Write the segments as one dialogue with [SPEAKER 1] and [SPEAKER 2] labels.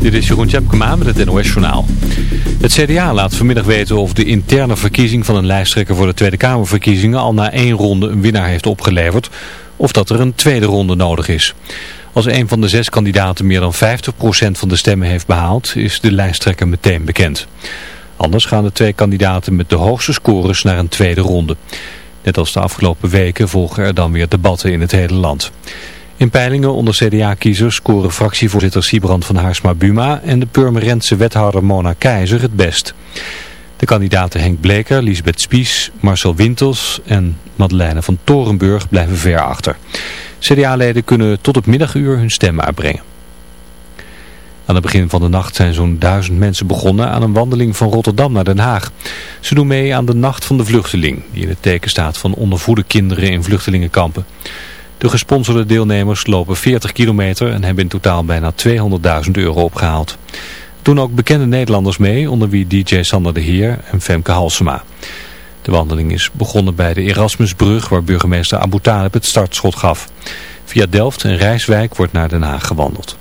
[SPEAKER 1] Dit is Jeroen Tjepkema met het NOS Journaal. Het CDA laat vanmiddag weten of de interne verkiezing van een lijsttrekker voor de Tweede Kamerverkiezingen al na één ronde een winnaar heeft opgeleverd, of dat er een tweede ronde nodig is. Als een van de zes kandidaten meer dan 50% van de stemmen heeft behaald, is de lijsttrekker meteen bekend. Anders gaan de twee kandidaten met de hoogste scores naar een tweede ronde. Net als de afgelopen weken volgen er dan weer debatten in het hele land. In peilingen onder CDA-kiezers scoren fractievoorzitter Siebrand van Haarsma-Buma en de Purmerendse wethouder Mona Keizer het best. De kandidaten Henk Bleker, Lisbeth Spies, Marcel Wintels en Madeleine van Torenburg blijven ver achter. CDA-leden kunnen tot het middaguur hun stem uitbrengen. Aan het begin van de nacht zijn zo'n duizend mensen begonnen aan een wandeling van Rotterdam naar Den Haag. Ze doen mee aan de Nacht van de Vluchteling, die in het teken staat van ondervoede kinderen in vluchtelingenkampen. De gesponsorde deelnemers lopen 40 kilometer en hebben in totaal bijna 200.000 euro opgehaald. Doen ook bekende Nederlanders mee, onder wie DJ Sander de Heer en Femke Halsema. De wandeling is begonnen bij de Erasmusbrug waar burgemeester Abu het startschot gaf. Via Delft en Rijswijk wordt naar Den Haag gewandeld.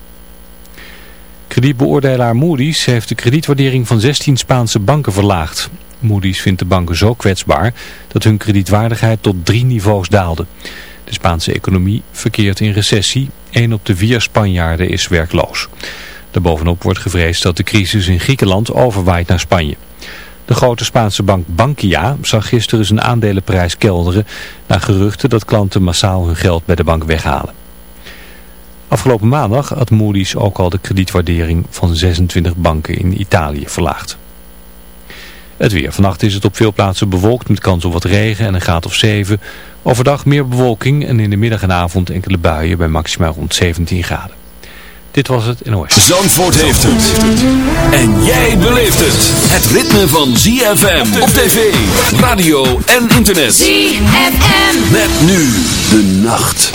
[SPEAKER 1] Kredietbeoordelaar Moody's heeft de kredietwaardering van 16 Spaanse banken verlaagd. Moody's vindt de banken zo kwetsbaar dat hun kredietwaardigheid tot drie niveaus daalde. De Spaanse economie verkeert in recessie. 1 op de vier Spanjaarden is werkloos. Daarbovenop wordt gevreesd dat de crisis in Griekenland overwaait naar Spanje. De grote Spaanse bank Bankia zag gisteren zijn aandelenprijs kelderen... na geruchten dat klanten massaal hun geld bij de bank weghalen. Afgelopen maandag had Moody's ook al de kredietwaardering van 26 banken in Italië verlaagd. Het weer. Vannacht is het op veel plaatsen bewolkt met kans op wat regen en een graad of 7. Overdag meer bewolking en in de middag en avond enkele buien bij maximaal rond 17 graden. Dit was het NOS.
[SPEAKER 2] Zandvoort heeft het. En jij beleeft het. Het ritme van ZFM op tv, radio en internet.
[SPEAKER 3] ZFM.
[SPEAKER 2] Met nu de nacht.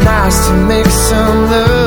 [SPEAKER 4] Nice to make some love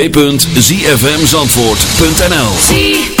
[SPEAKER 2] www.zfmzandvoort.nl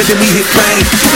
[SPEAKER 5] Muhammad, then we hit fame.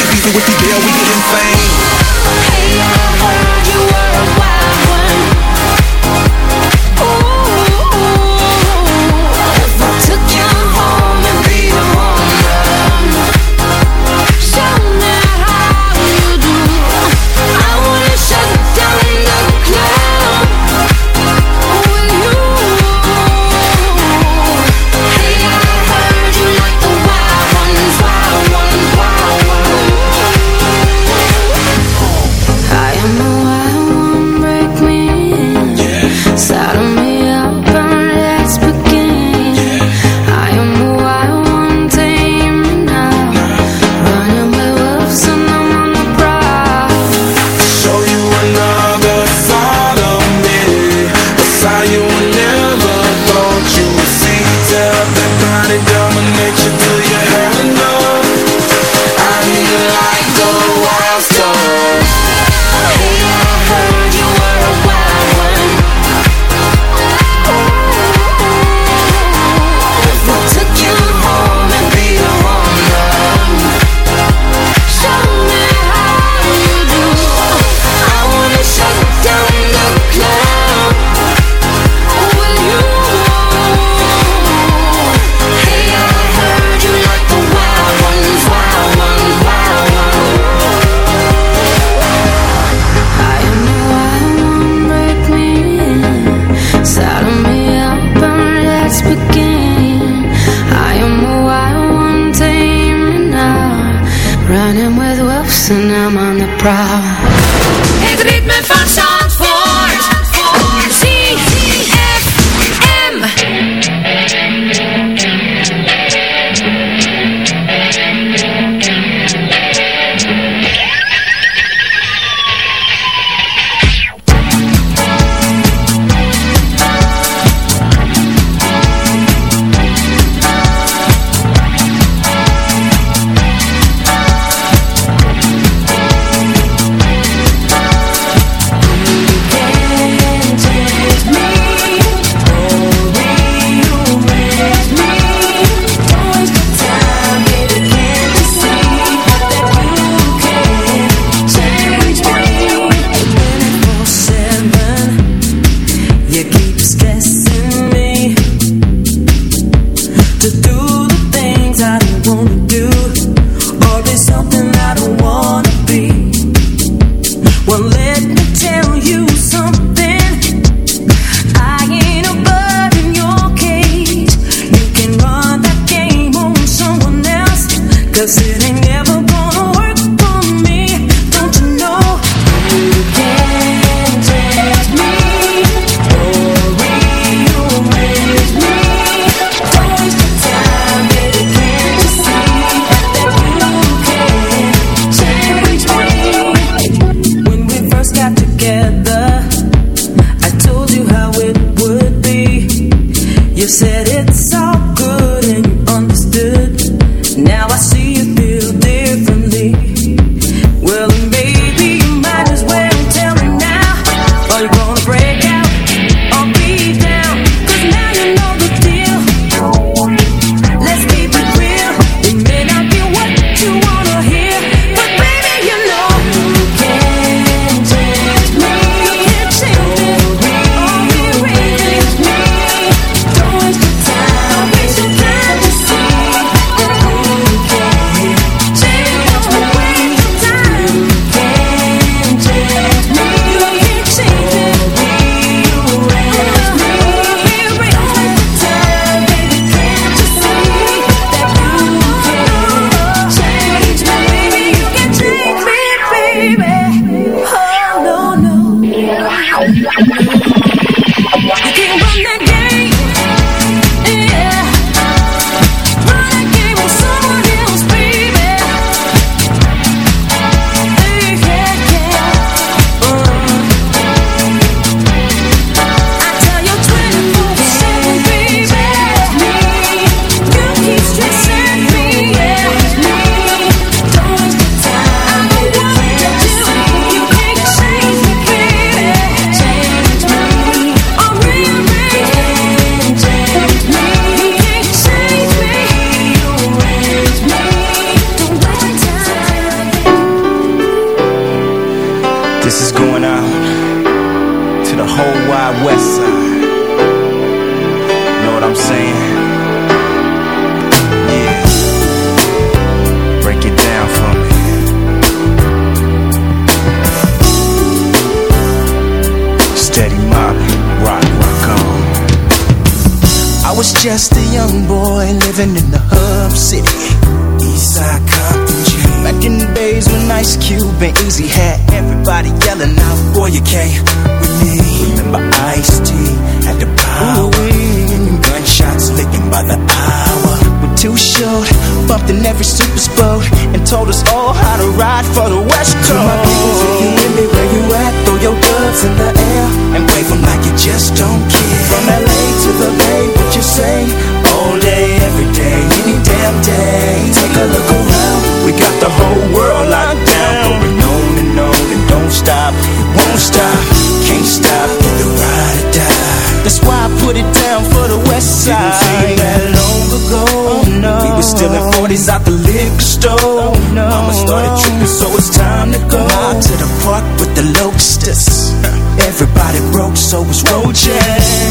[SPEAKER 3] Broke, so it's roaches.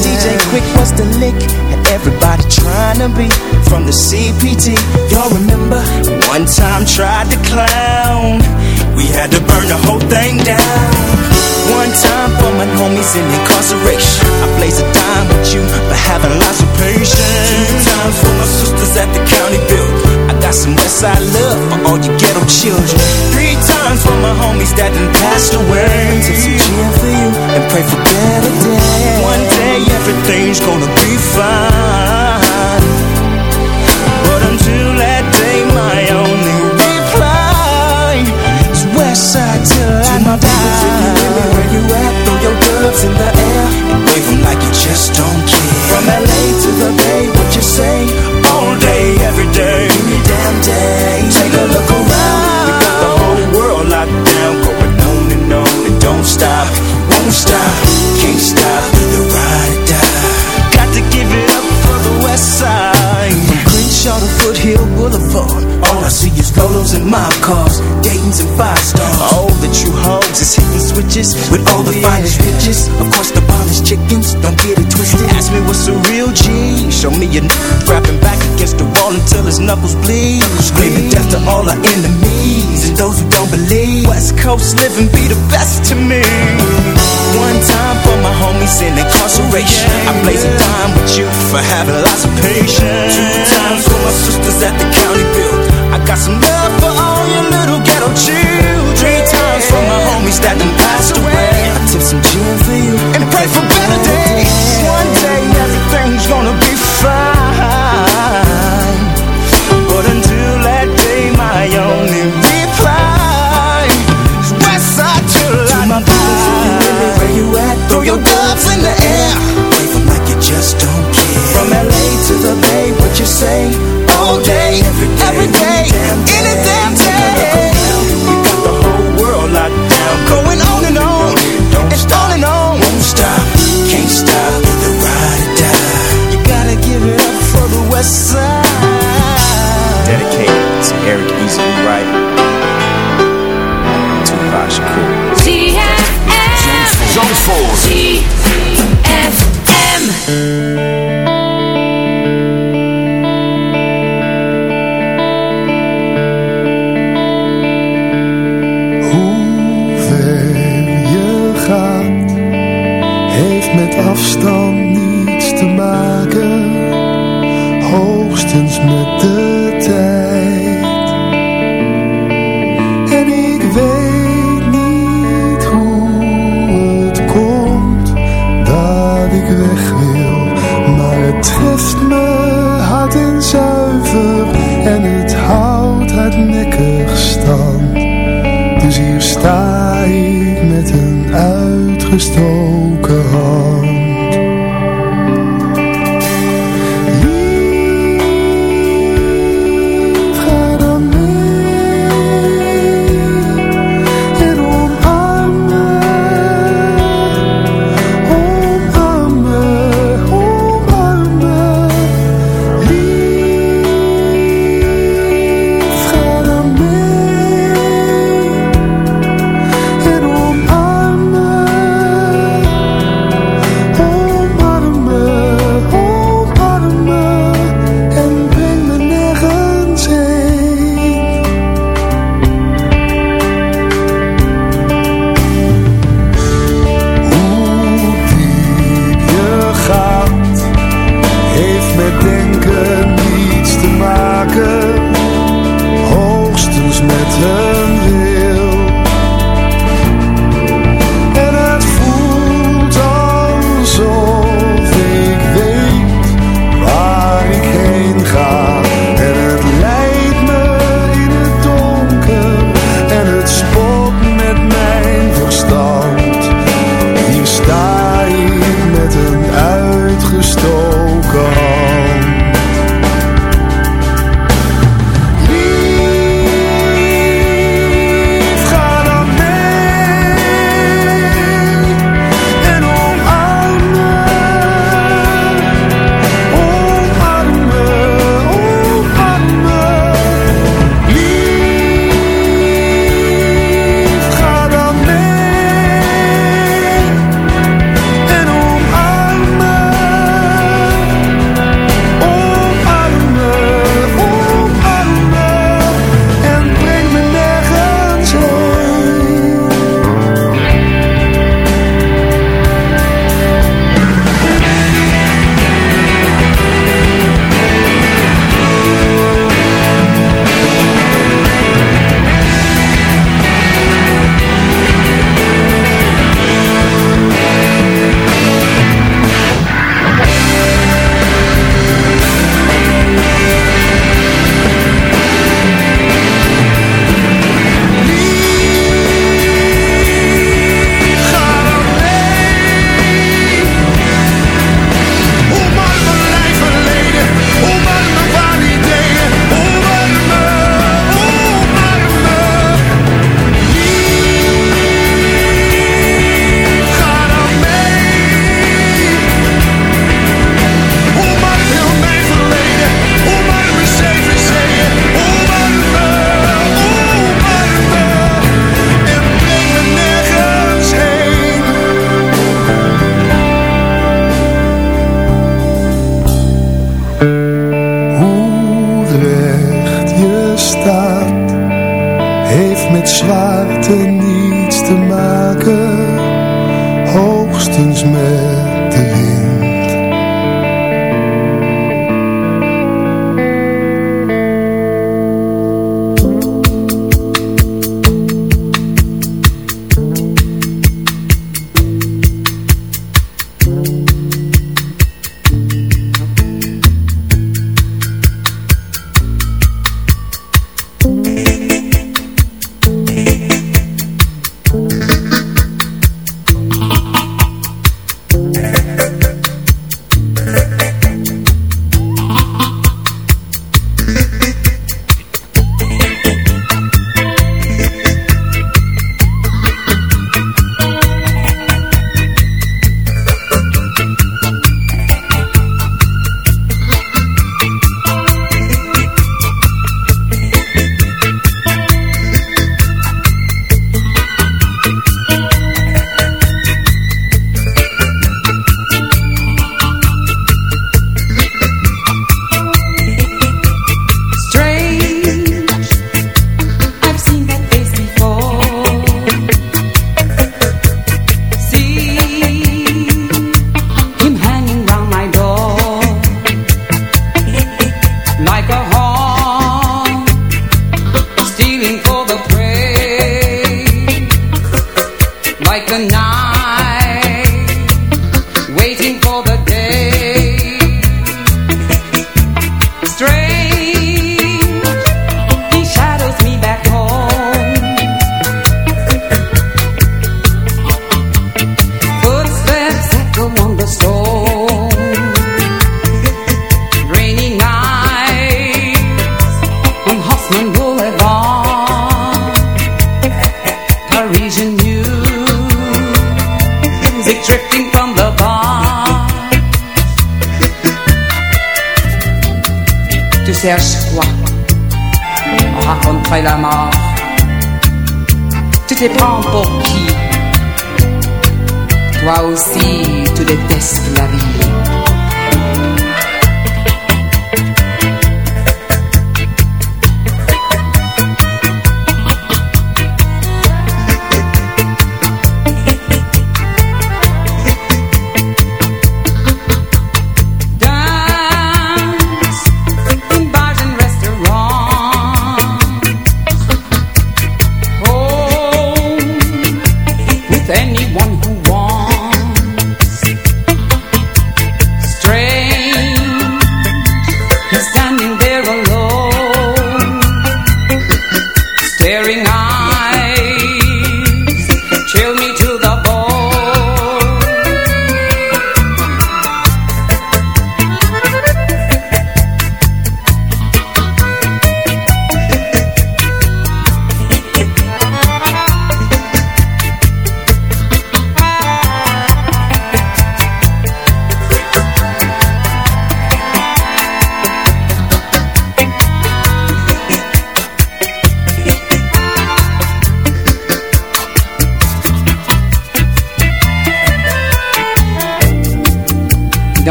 [SPEAKER 3] DJ Quik was the lick, and everybody trying to be from the CPT. Y'all remember? One time tried to clown. We had to burn the whole thing down. One time for my homies in incarceration. I blaze a dime with you for having lots of patience. Two times for my sisters at the county build. Got some Westside love for all you ghetto children. Three times for my homies that done passed away. Take some cheer for you and pray for better days. One day everything's gonna be fine. But until that day, my only reply is Westside till I die. Where you at? Throw your gloves in the air and wave like you just don't care. From LA to the Bay, what you say? I see is Lolos and mob cars, Dayton's and five stars. All the true hogs is hitting switches with all the finest riches. Of course, the polished chickens, don't get it twisted. Ask me what's a real G. Show me a n grabbing back against the wall until his knuckles bleed. Screaming death to all our enemies and those who don't believe. West Coast living be the best to me. One time for my homies in incarceration. I blaze a dime with you for having lots of patience. Two times for my sisters at the county build. Got some love for all your little ghetto children. Three times for my homies that done passed away. I tip some gin for you and pray for better days. One day everything's gonna be fine.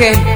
[SPEAKER 6] Est